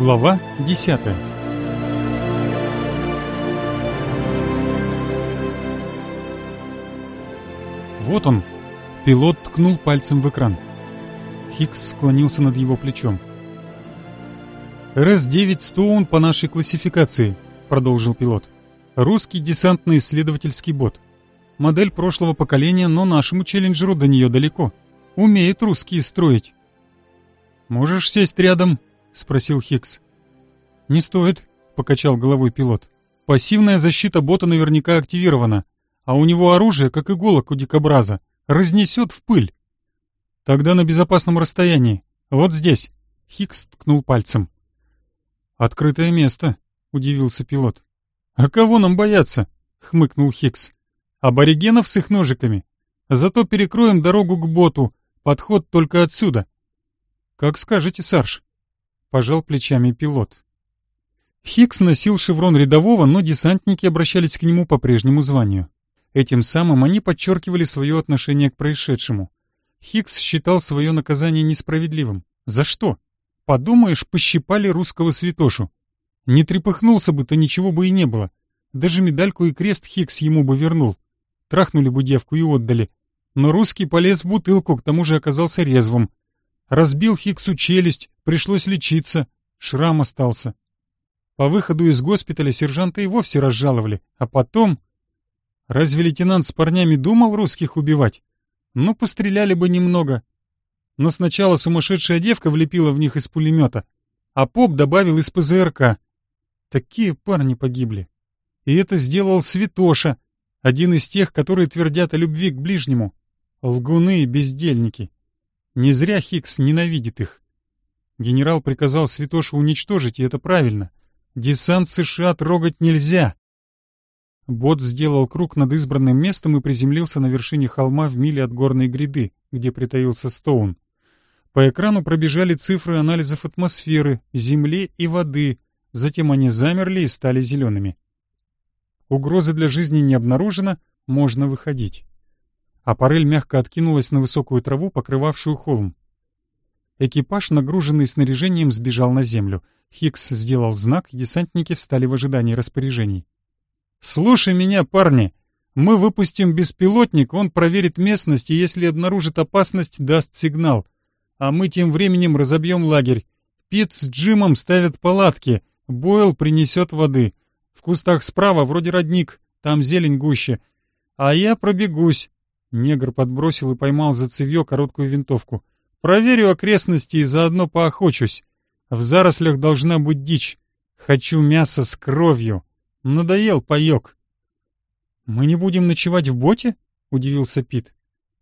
Глава 10 Вот он. Пилот ткнул пальцем в экран. Хикс склонился над его плечом. «РС-9 Стоун по нашей классификации», — продолжил пилот. «Русский десантно-исследовательский бот. Модель прошлого поколения, но нашему челленджеру до нее далеко. Умеет русские строить». «Можешь сесть рядом?» — спросил Хикс. «Не стоит», — покачал головой пилот. «Пассивная защита бота наверняка активирована, а у него оружие, как иголок у дикобраза, разнесет в пыль. Тогда на безопасном расстоянии. Вот здесь». Хикс ткнул пальцем. «Открытое место», — удивился пилот. «А кого нам бояться?» — хмыкнул Хикс. «Аборигенов с их ножиками. Зато перекроем дорогу к боту. Подход только отсюда». «Как скажете, Сарш», — пожал плечами пилот. Хикс носил шеврон рядового, но десантники обращались к нему по прежнему званию. Этим самым они подчеркивали свое отношение к происшедшему. Хикс считал свое наказание несправедливым. За что? Подумаешь, пощипали русского святошу. Не трепыхнулся бы, то ничего бы и не было. Даже медальку и крест Хикс ему бы вернул. Трахнули бы девку и отдали. Но русский полез в бутылку, к тому же оказался резвым. Разбил Хиксу челюсть, пришлось лечиться. Шрам остался. По выходу из госпиталя сержанта и вовсе разжаловали. А потом... Разве лейтенант с парнями думал русских убивать? Ну, постреляли бы немного. Но сначала сумасшедшая девка влепила в них из пулемета, а поп добавил из ПЗРК. Такие парни погибли. И это сделал Святоша, один из тех, которые твердят о любви к ближнему. Лгуны и бездельники. Не зря Хикс ненавидит их. Генерал приказал Святошу уничтожить, и это правильно. Десант США трогать нельзя. Бот сделал круг над избранным местом и приземлился на вершине холма в миле от горной гряды, где притаился Стоун. По экрану пробежали цифры анализов атмосферы, земли и воды, затем они замерли и стали зелеными. Угрозы для жизни не обнаружено, можно выходить. Аппарель мягко откинулась на высокую траву, покрывавшую холм. Экипаж, нагруженный снаряжением, сбежал на землю. Хикс сделал знак, и десантники встали в ожидании распоряжений. «Слушай меня, парни! Мы выпустим беспилотник, он проверит местность и, если обнаружит опасность, даст сигнал. А мы тем временем разобьем лагерь. Пит с Джимом ставят палатки, Бойл принесет воды. В кустах справа вроде родник, там зелень гуще. А я пробегусь. Негр подбросил и поймал за цевьё короткую винтовку. Проверю окрестности и заодно поохочусь. В зарослях должна быть дичь. Хочу мяса с кровью. Надоел паёк. «Мы не будем ночевать в боте?» — удивился Пит.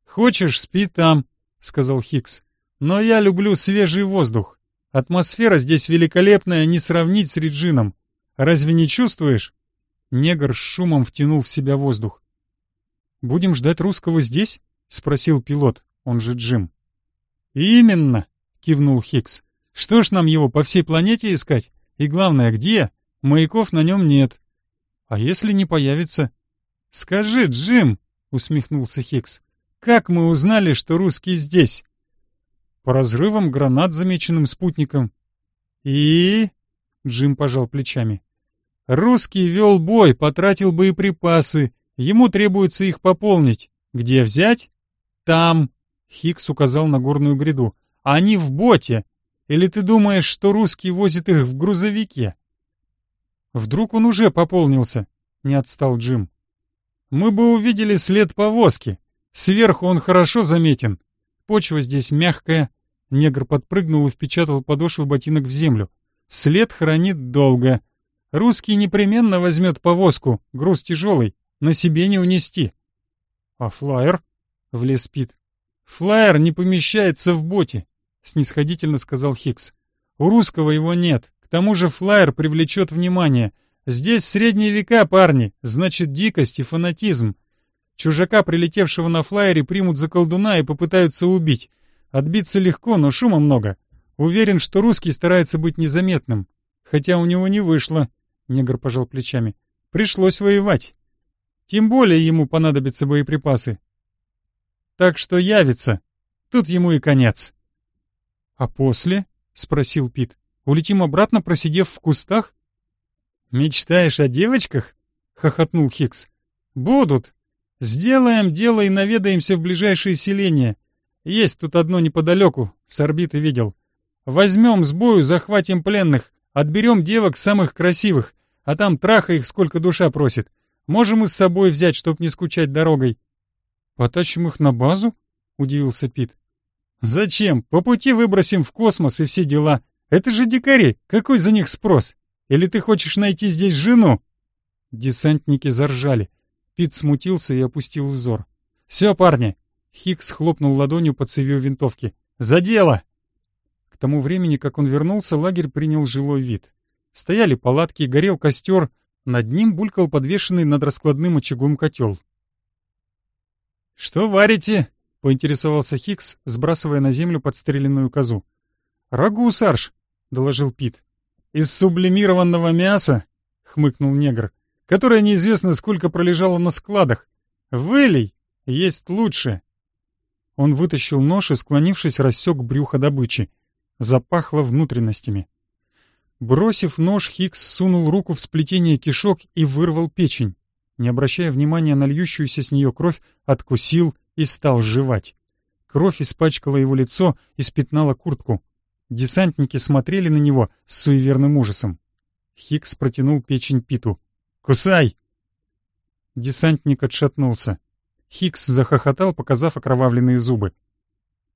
«Хочешь, спи там», — сказал Хикс. Но я люблю свежий воздух. Атмосфера здесь великолепная, не сравнить с Реджином. Разве не чувствуешь?» Негр с шумом втянул в себя воздух. «Будем ждать русского здесь?» — спросил пилот, он же Джим. «Именно!» — кивнул Хикс. «Что ж нам его по всей планете искать? И главное, где? Маяков на нем нет. А если не появится?» «Скажи, Джим!» — усмехнулся Хикс. «Как мы узнали, что русский здесь?» По разрывам гранат замеченным спутником. И... Джим пожал плечами. Русский вел бой, потратил боеприпасы. Ему требуется их пополнить. Где взять? Там. Хикс указал на горную гряду. Они в боте. Или ты думаешь, что русский возит их в грузовике? Вдруг он уже пополнился? Не отстал Джим. Мы бы увидели след повозки. Сверху он хорошо заметен. Почва здесь мягкая, Негр подпрыгнул и впечатал подошвы ботинок в землю. След хранит долго. Русский непременно возьмет повозку, груз тяжелый, на себе не унести. — А флайер? — влез Пит. — Флайер не помещается в боте, — снисходительно сказал Хикс. — У русского его нет. К тому же флайер привлечет внимание. Здесь средние века, парни, значит дикость и фанатизм. Чужака, прилетевшего на флайере, примут за колдуна и попытаются убить. Отбиться легко, но шума много. Уверен, что русский старается быть незаметным. Хотя у него не вышло, — негр пожал плечами. Пришлось воевать. Тем более ему понадобятся боеприпасы. Так что явится. Тут ему и конец. — А после? — спросил Пит. — Улетим обратно, просидев в кустах?» «Мечтаешь о девочках?» — хохотнул Хикс. «Будут. Сделаем дело и наведаемся в ближайшие селения. Есть тут одно неподалеку, с орбиты видел. Возьмем с бою, захватим пленных, отберем девок самых красивых, а там траха их сколько душа просит. Можем и с собой взять, чтоб не скучать дорогой». «Потащим их на базу?» — удивился Пит. «Зачем? По пути выбросим в космос и все дела. Это же дикари, какой за них спрос? Или ты хочешь найти здесь жену?» Десантники заржали. Пит смутился и опустил взор. «Все, парни!» Хикс хлопнул ладонью по цевью винтовки. «За дело!» К тому времени, как он вернулся, лагерь принял жилой вид. Стояли палатки, горел костер, над ним булькал подвешенный над раскладным очагом котел. «Что варите?» — поинтересовался Хикс, сбрасывая на землю подстреленную козу. «Рагу, Сарж!» — доложил Пит. «Из сублимированного мяса?» — хмыкнул негр. «Которое неизвестно сколько пролежало на складах. Вылей! Есть лучше!» Он вытащил нож и, склонившись, рассек брюхо добычи. Запахло внутренностями. Бросив нож, Хикс сунул руку в сплетение кишок и вырвал печень. Не обращая внимания на льющуюся с нее кровь, откусил и стал жевать. Кровь испачкала его лицо и спятнала куртку. Десантники смотрели на него с суеверным ужасом. Хикс протянул печень Питу. «Кусай!» Десантник отшатнулся. Хикс захохотал, показав окровавленные зубы.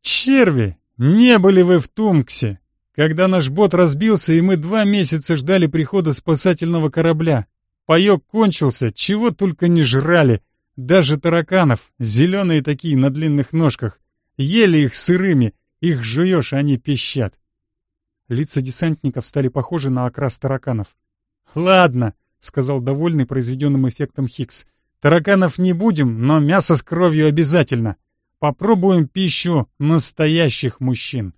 «Черви! Не были вы в Тумксе, когда наш бот разбился, и мы два месяца ждали прихода спасательного корабля. Паёк кончился, чего только не жрали. Даже тараканов, зеленые такие на длинных ножках. Ели их сырыми, их жуешь, а они пищат. Лица десантников стали похожи на окрас тараканов. «Ладно», — сказал довольный произведенным эффектом Хикс. «Тараканов не будем, но мясо с кровью обязательно. Попробуем пищу настоящих мужчин».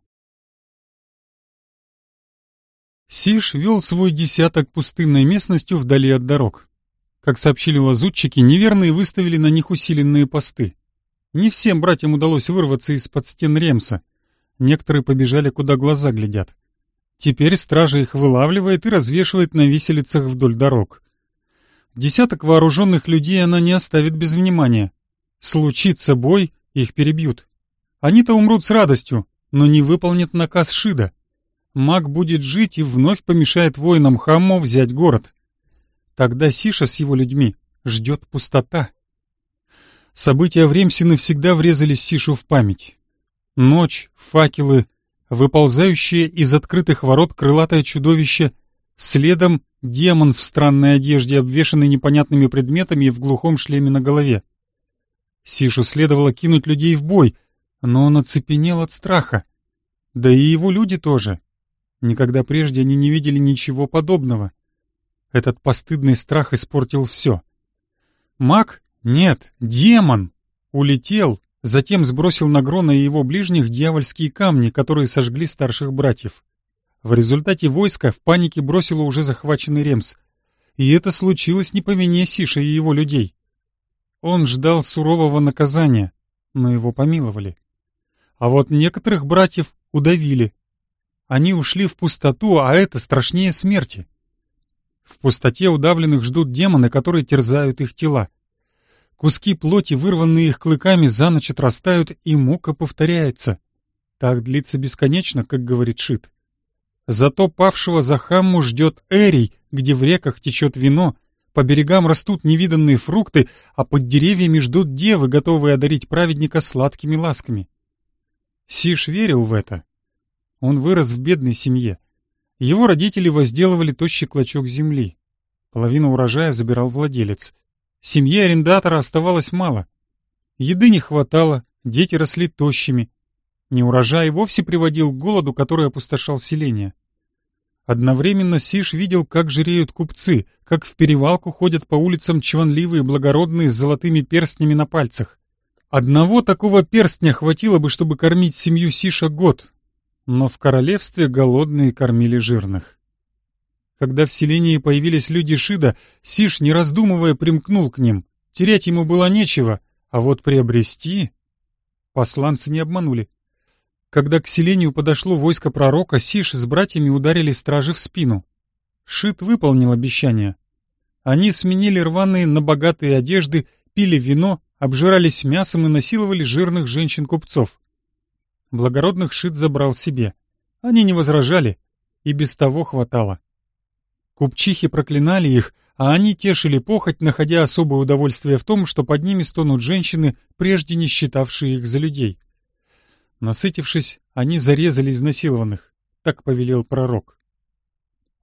Сиш вел свой десяток пустынной местностью вдали от дорог. Как сообщили лазутчики, неверные выставили на них усиленные посты. Не всем братьям удалось вырваться из-под стен Ремса. Некоторые побежали, куда глаза глядят. Теперь стража их вылавливает и развешивает на виселицах вдоль дорог. Десяток вооруженных людей она не оставит без внимания. Случится бой, их перебьют. Они-то умрут с радостью, но не выполнят наказ Шида. Маг будет жить и вновь помешает воинам Хаммо взять город. Тогда Сиша с его людьми ждет пустота. События в Ремсе навсегда врезались Сишу в память. Ночь, факелы, выползающее из открытых ворот крылатое чудовище, следом демон в странной одежде, обвешанный непонятными предметами и в глухом шлеме на голове. Сишу следовало кинуть людей в бой, но он оцепенел от страха. Да и его люди тоже. Никогда прежде они не видели ничего подобного. Этот постыдный страх испортил все. Маг? Нет, демон! Улетел, Затем сбросил на Грона и его ближних дьявольские камни, которые сожгли старших братьев. В результате войско в панике бросило уже захваченный Ремс. И это случилось не по вине Сиша и его людей. Он ждал сурового наказания, но его помиловали. А вот некоторых братьев удавили. Они ушли в пустоту, а это страшнее смерти. В пустоте удавленных ждут демоны, которые терзают их тела. Куски плоти, вырванные их клыками, за ночь отрастают, и мука повторяется. Так длится бесконечно, как говорит Шит. Зато павшего за Хамму ждет Эрий, где в реках течет вино, по берегам растут невиданные фрукты, а под деревьями ждут девы, готовые одарить праведника сладкими ласками. Сиш верил в это. Он вырос в бедной семье. Его родители возделывали тощий клочок земли. Половину урожая забирал владелец. Семье арендатора оставалось мало. Еды не хватало, дети росли тощими. Неурожай вовсе приводил к голоду, который опустошал селение. Одновременно Сиш видел, как жиреют купцы, как в перевалку ходят по улицам чванливые благородные с золотыми перстнями на пальцах. Одного такого перстня хватило бы, чтобы кормить семью Сиша год, но в королевстве голодные кормили жирных. Когда в селении появились люди Шида, Сиш, не раздумывая, примкнул к ним. Терять ему было нечего, а вот приобрести... Посланцы не обманули. Когда к селению подошло войско пророка, Сиш с братьями ударили стражи в спину. Шит выполнил обещание. Они сменили рваные на богатые одежды, пили вино, обжирались мясом и насиловали жирных женщин-купцов. Благородных Шит забрал себе. Они не возражали, и без того хватало. Купчихи проклинали их, а они тешили похоть, находя особое удовольствие в том, что под ними стонут женщины, прежде не считавшие их за людей. Насытившись, они зарезали изнасилованных. Так повелел пророк.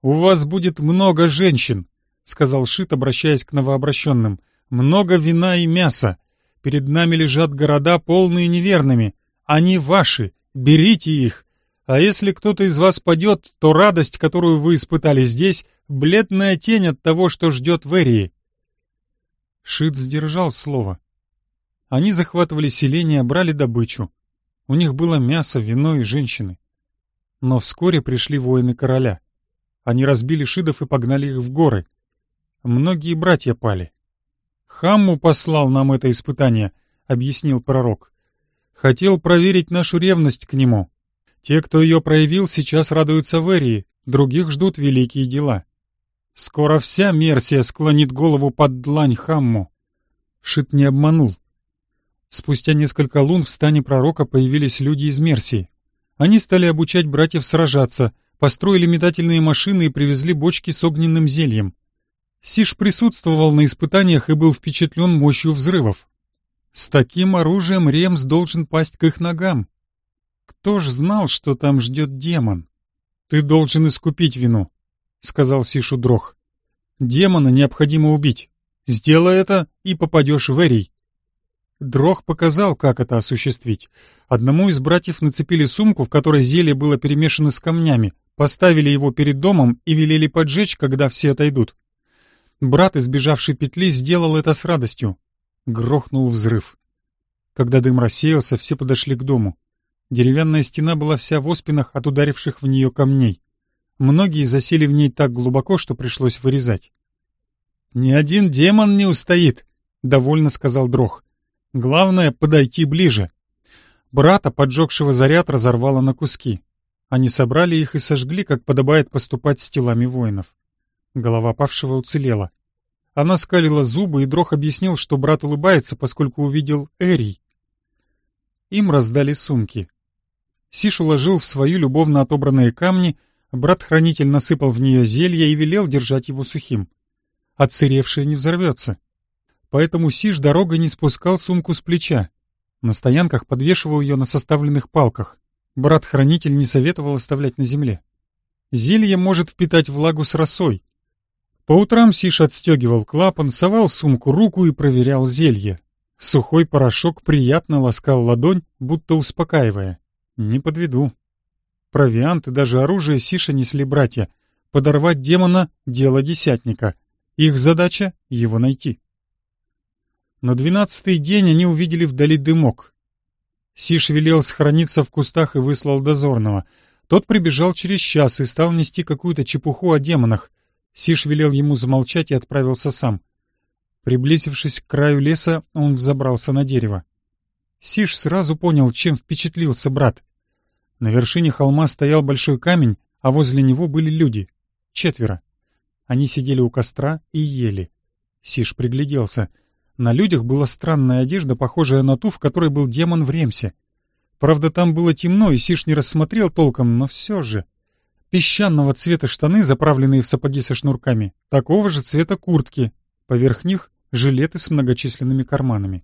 «У вас будет много женщин», — сказал Шит, обращаясь к новообращенным. «Много вина и мяса. Перед нами лежат города, полные неверными. Они ваши. Берите их. А если кто-то из вас падет, то радость, которую вы испытали здесь, — бледная тень от того, что ждет в Эрии». Шит сдержал слово. Они захватывали селение, брали добычу. У них было мясо, вино и женщины. Но вскоре пришли воины короля. Они разбили шидов и погнали их в горы. Многие братья пали. «Хамму послал нам это испытание», — объяснил пророк. «Хотел проверить нашу ревность к нему. Те, кто ее проявил, сейчас радуются в Эрии, других ждут великие дела. Скоро вся Мерсия склонит голову под длань Хамму». Шит не обманул. Спустя несколько лун в стане пророка появились люди из Мерсии. Они стали обучать братьев сражаться, построили метательные машины и привезли бочки с огненным зельем. Сиш присутствовал на испытаниях и был впечатлен мощью взрывов. С таким оружием Ремс должен пасть к их ногам. Кто ж знал, что там ждет демон? Ты должен искупить вину, — сказал Сишу Дрох. Демона необходимо убить. Сделай это, и попадешь в Эрий. Дрох показал, как это осуществить. Одному из братьев нацепили сумку, в которой зелье было перемешано с камнями, поставили его перед домом и велели поджечь, когда все отойдут. Брат, избежавший петли, сделал это с радостью. Грохнул взрыв. Когда дым рассеялся, все подошли к дому. Деревянная стена была вся в оспинах от ударивших в нее камней. Многие засели в ней так глубоко, что пришлось вырезать. «Ни один демон не устоит», — довольно сказал Дрох. Главное — подойти ближе. Брата, поджегшего заряд, разорвало на куски. Они собрали их и сожгли, как подобает поступать с телами воинов. Голова павшего уцелела. Она скалила зубы, и Дрох объяснил, что брат улыбается, поскольку увидел Эрий. Им раздали сумки. Сиш уложил в свою любовно отобранные камни, брат-хранитель насыпал в нее зелье и велел держать его сухим. Отсыревшее не взорвется поэтому Сиш дорогой не спускал сумку с плеча. На стоянках подвешивал ее на составленных палках. Брат-хранитель не советовал оставлять на земле. Зелье может впитать влагу с росой. По утрам Сиш отстегивал клапан, совал в сумку руку и проверял зелье. Сухой порошок приятно ласкал ладонь, будто успокаивая. Не подведу. Провиант и даже оружие Сиша несли братья. Подорвать демона — дело десятника. Их задача — его найти. На двенадцатый день они увидели вдали дымок. Сиш велел схорониться в кустах и выслал дозорного. Тот прибежал через час и стал нести какую-то чепуху о демонах. Сиш велел ему замолчать и отправился сам. Приблизившись к краю леса, он взобрался на дерево. Сиш сразу понял, чем впечатлился брат. На вершине холма стоял большой камень, а возле него были люди. Четверо. Они сидели у костра и ели. Сиш пригляделся — на людях была странная одежда, похожая на ту, в которой был демон в Ремсе. Правда, там было темно, и Сиш не рассмотрел толком, но все же. Песчаного цвета штаны, заправленные в сапоги со шнурками, такого же цвета куртки, поверх них жилеты с многочисленными карманами.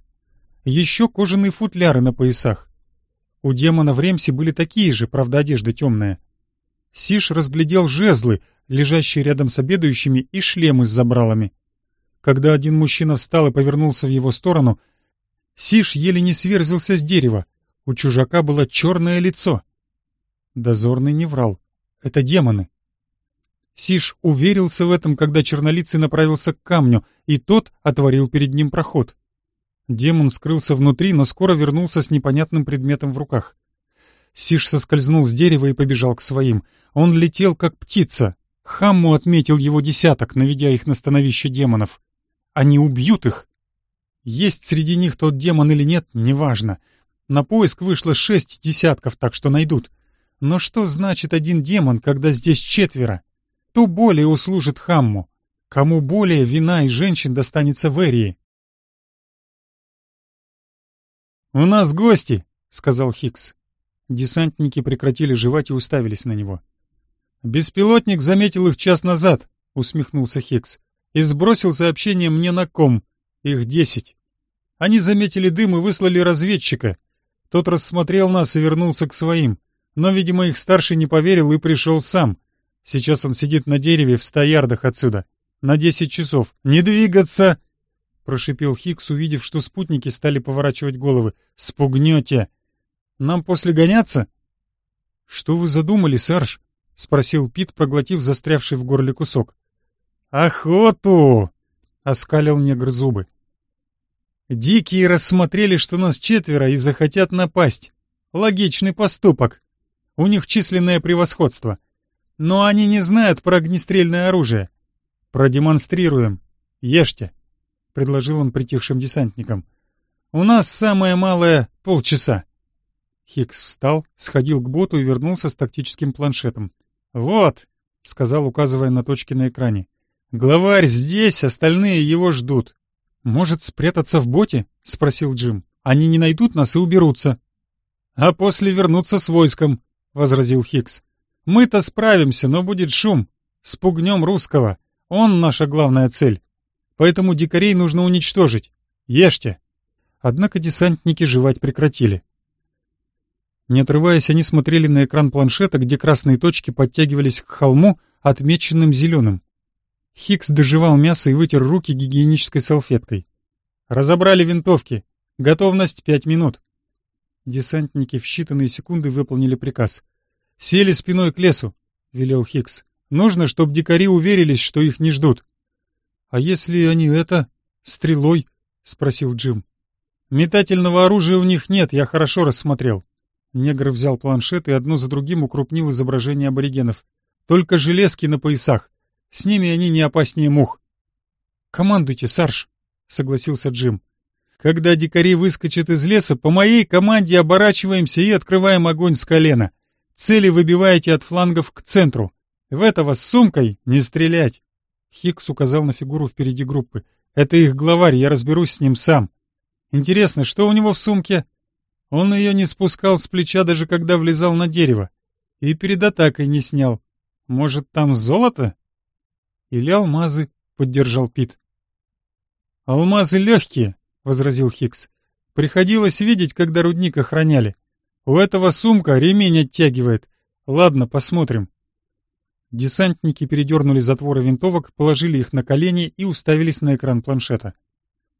Еще кожаные футляры на поясах. У демона в Ремсе были такие же, правда, одежда темная. Сиш разглядел жезлы, лежащие рядом с обедающими, и шлемы с забралами. Когда один мужчина встал и повернулся в его сторону, Сиш еле не сверзился с дерева. У чужака было черное лицо. Дозорный не врал. Это демоны. Сиш уверился в этом, когда чернолицый направился к камню, и тот отворил перед ним проход. Демон скрылся внутри, но скоро вернулся с непонятным предметом в руках. Сиш соскользнул с дерева и побежал к своим. Он летел, как птица. Хамму отметил его десяток, наведя их на становище демонов. Они убьют их. Есть среди них тот демон или нет, неважно. На поиск вышло шесть десятков, так что найдут. Но что значит один демон, когда здесь четверо? Кто более услужит Хамму? Кому более вина и женщин достанется Верии? «У нас гости!» — сказал Хикс. Десантники прекратили жевать и уставились на него. «Беспилотник заметил их час назад», — усмехнулся Хикс, «и сбросил сообщение мне на ком. Их десять. Они заметили дым и выслали разведчика. Тот рассмотрел нас и вернулся к своим. Но, видимо, их старший не поверил и пришел сам. Сейчас он сидит на дереве в ста ярдах отсюда. На десять часов. Не двигаться!» Прошипел Хикс, увидев, что спутники стали поворачивать головы. «Спугнете!» Нам после гоняться?» «Что вы задумали, Сарж?» — спросил Пит, проглотив застрявший в горле кусок. «Охоту!» — оскалил негр зубы. «Дикие рассмотрели, что нас четверо и захотят напасть. Логичный поступок. У них численное превосходство. Но они не знают про огнестрельное оружие. Продемонстрируем. Ешьте», — предложил он притихшим десантникам. «У нас самое малое — полчаса». Хикс встал, сходил к боту и вернулся с тактическим планшетом. «Вот», — сказал, указывая на точки на экране. «Главарь здесь, остальные его ждут». «Может, спрятаться в боте?» — спросил Джим. «Они не найдут нас и уберутся». «А после вернуться с войском», — возразил Хикс. «Мы-то справимся, но будет шум. Спугнем русского. Он наша главная цель. Поэтому дикарей нужно уничтожить. Ешьте». Однако десантники жевать прекратили. Не отрываясь, они смотрели на экран планшета, где красные точки подтягивались к холму, отмеченным зеленым. Хикс доживал мясо и вытер руки гигиенической салфеткой. «Разобрали винтовки. Готовность пять минут». Десантники в считанные секунды выполнили приказ. «Сели спиной к лесу», — велел Хикс. «Нужно, чтобы дикари уверились, что их не ждут». «А если они это... стрелой?» — спросил Джим. «Метательного оружия у них нет, я хорошо рассмотрел. Негр взял планшет и одно за другим укрупнил изображение аборигенов. Только железки на поясах. С ними они не опаснее мух. «Командуйте, Сарж», — согласился Джим. «Когда дикари выскочат из леса, по моей команде оборачиваемся и открываем огонь с колена. Цели выбиваете от флангов к центру. В этого с сумкой не стрелять». Хикс указал на фигуру впереди группы. «Это их главарь, я разберусь с ним сам. Интересно, что у него в сумке?» Он ее не спускал с плеча, даже когда влезал на дерево. И перед атакой не снял. Может, там золото? Или алмазы, — поддержал Пит. «Алмазы легкие», — возразил Хикс. «Приходилось видеть, когда рудник охраняли. У этого сумка ремень оттягивает. Ладно, посмотрим». Десантники передернули затворы винтовок, положили их на колени и уставились на экран планшета.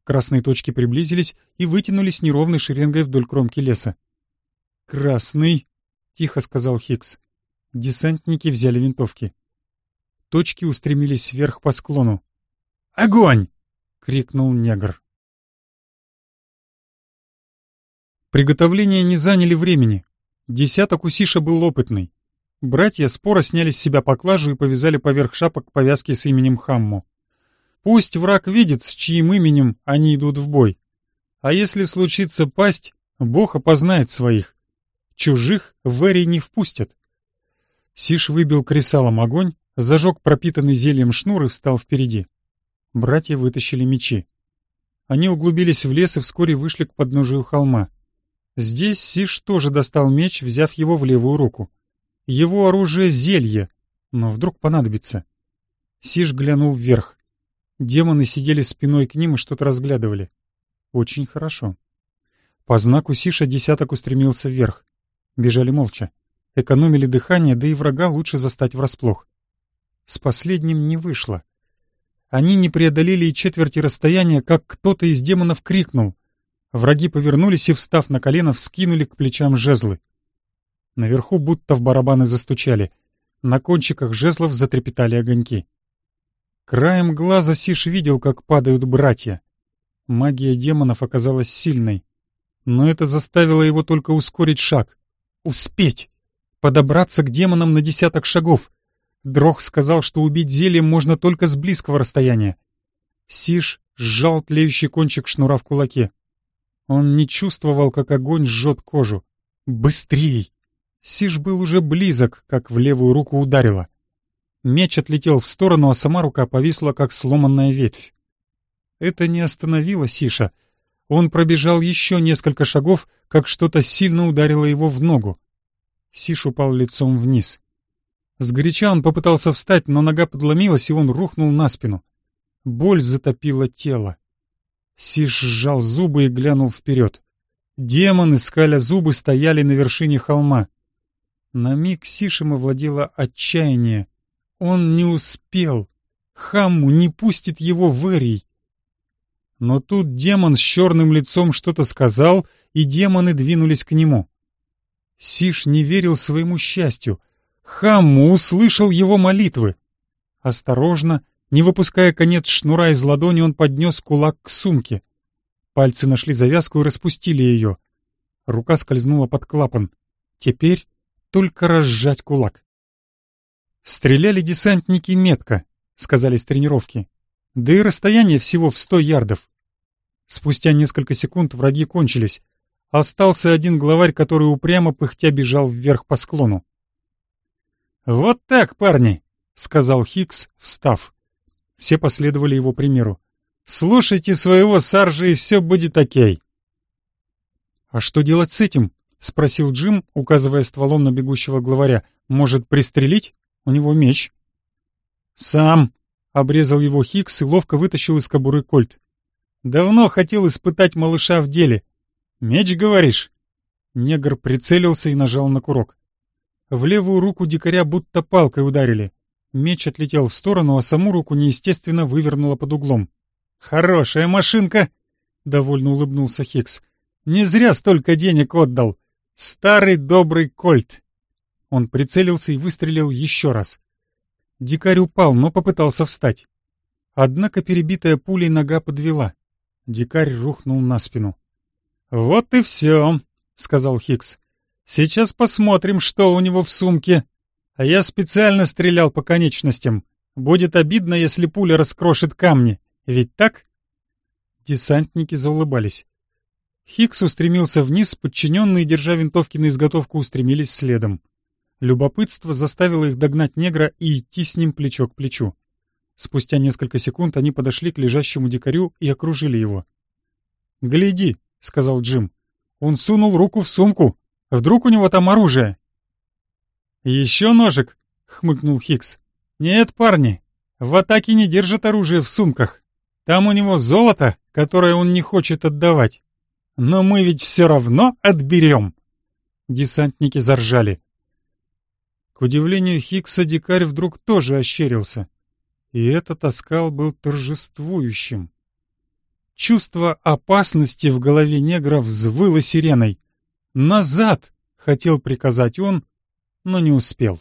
Красные точки приблизились и вытянулись неровной шеренгой вдоль кромки леса. «Красный!» — тихо сказал Хикс. Десантники взяли винтовки. Точки устремились вверх по склону. «Огонь!» — крикнул негр. Приготовления не заняли времени. Десяток Сиша был опытный. Братья споро сняли с себя поклажу и повязали поверх шапок повязки с именем Хамму. Пусть враг видит, с чьим именем они идут в бой. А если случится пасть, Бог опознает своих. Чужих в Эри не впустят. Сиш выбил кресалом огонь, зажег пропитанный зельем шнур и встал впереди. Братья вытащили мечи. Они углубились в лес и вскоре вышли к подножию холма. Здесь Сиш тоже достал меч, взяв его в левую руку. Его оружие — зелье, но вдруг понадобится. Сиш глянул вверх. Демоны сидели спиной к ним и что-то разглядывали. Очень хорошо. По знаку Сиша десяток устремился вверх. Бежали молча. Экономили дыхание, да и врага лучше застать врасплох. С последним не вышло. Они не преодолели и четверти расстояния, как кто-то из демонов крикнул. Враги повернулись и, встав на колено, вскинули к плечам жезлы. Наверху будто в барабаны застучали. На кончиках жезлов затрепетали огоньки. Краем глаза Сиш видел, как падают братья. Магия демонов оказалась сильной. Но это заставило его только ускорить шаг. Успеть! Подобраться к демонам на десяток шагов. Дрох сказал, что убить зельем можно только с близкого расстояния. Сиш сжал тлеющий кончик шнура в кулаке. Он не чувствовал, как огонь жжет кожу. «Быстрей!» Сиш был уже близок, как в левую руку ударило. Меч отлетел в сторону, а сама рука повисла, как сломанная ветвь. Это не остановило Сиша. Он пробежал еще несколько шагов, как что-то сильно ударило его в ногу. Сиш упал лицом вниз. Сгоряча он попытался встать, но нога подломилась, и он рухнул на спину. Боль затопила тело. Сиш сжал зубы и глянул вперед. Демоны, скаля зубы, стояли на вершине холма. На миг Сишем овладело отчаяние. Он не успел. Хамму не пустит его в Эрий. Но тут демон с черным лицом что-то сказал, и демоны двинулись к нему. Сиш не верил своему счастью. Хамму услышал его молитвы. Осторожно, не выпуская конец шнура из ладони, он поднес кулак к сумке. Пальцы нашли завязку и распустили ее. Рука скользнула под клапан. Теперь только разжать кулак. «Стреляли десантники метко», — сказали с тренировки. Да и расстояние всего в сто ярдов. Спустя несколько секунд враги кончились. Остался один главарь, который упрямо пыхтя бежал вверх по склону. «Вот так, парни!» — сказал Хикс, встав. Все последовали его примеру. «Слушайте своего Саржа, и все будет окей». «А что делать с этим?» — спросил Джим, указывая стволом на бегущего главаря. «Может, пристрелить? У него меч». «Сам!» — обрезал его Хикс и ловко вытащил из кобуры кольт. «Давно хотел испытать малыша в деле. Меч, говоришь?» Негр прицелился и нажал на курок. В левую руку дикаря будто палкой ударили. Меч отлетел в сторону, а саму руку неестественно вывернуло под углом. «Хорошая машинка!» — довольно улыбнулся Хикс. «Не зря столько денег отдал. Старый добрый кольт!» Он прицелился и выстрелил еще раз. Дикарь упал, но попытался встать. Однако перебитая пулей нога подвела. Дикарь рухнул на спину. «Вот и все», — сказал Хикс. «Сейчас посмотрим, что у него в сумке. А я специально стрелял по конечностям. Будет обидно, если пуля раскрошит камни. Ведь так?» Десантники заулыбались. Хикс устремился вниз, подчиненные, держа винтовки на изготовку, устремились следом. Любопытство заставило их догнать негра и идти с ним плечо к плечу. Спустя несколько секунд они подошли к лежащему дикарю и окружили его. «Гляди», — сказал Джим. «Он сунул руку в сумку. Вдруг у него там оружие?» «Еще ножик», — хмыкнул Хикс. «Нет, парни, в атаке не держат оружие в сумках. Там у него золото, которое он не хочет отдавать. Но мы ведь все равно отберем!» Десантники заржали. К удивлению Хикса дикарь вдруг тоже ощерился. И этот оскал был торжествующим. Чувство опасности в голове негра взвыло сиреной. «Назад!» — хотел приказать он, но не успел.